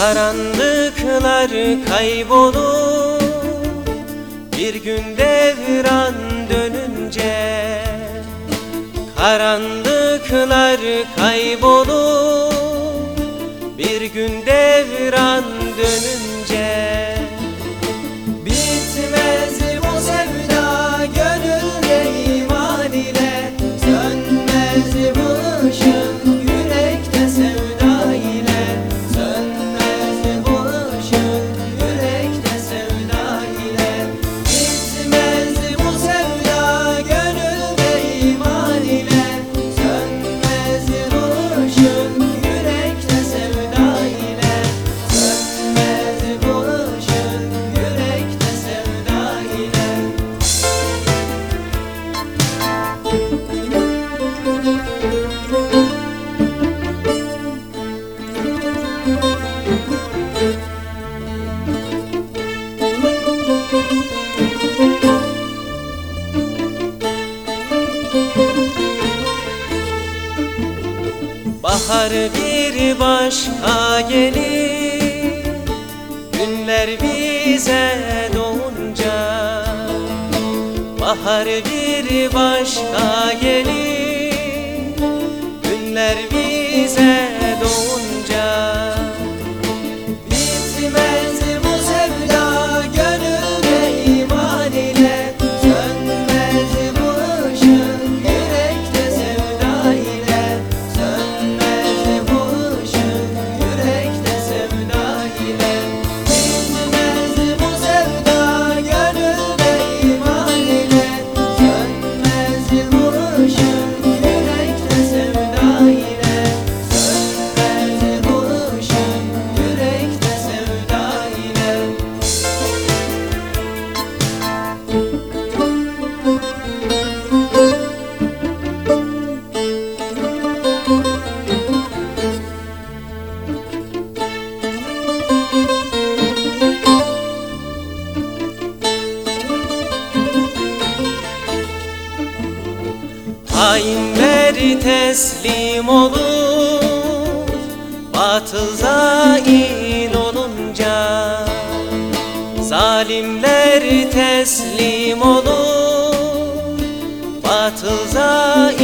Karanlıklar kaybolur. Bir gün devran dönünce Karanlıklar kaybolur. Bir gün devran dönünce Bahar bir başka gelir Günler bize doğunca. Bahar bir başka gelir Günler bize doğunca. Hain beri teslim olur Batıl zain olunca. Zalimler teslim olur Batıl zain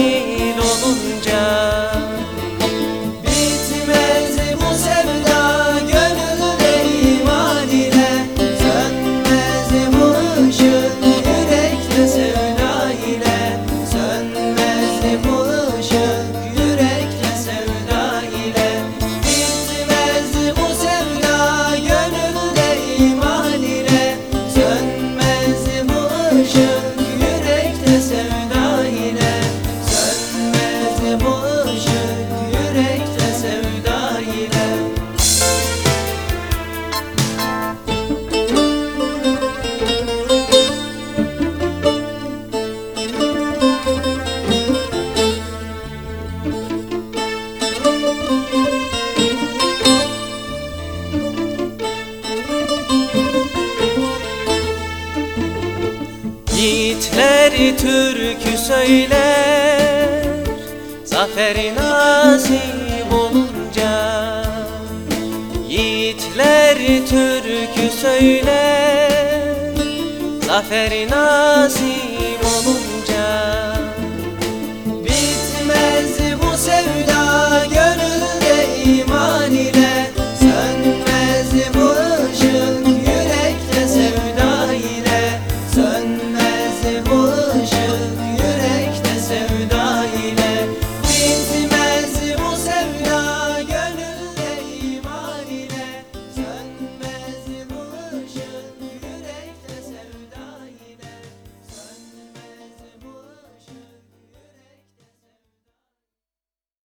Dertli türkü söyler. Zaferi nasip olunca Yiğitler türkü söyler. Zaferi nasip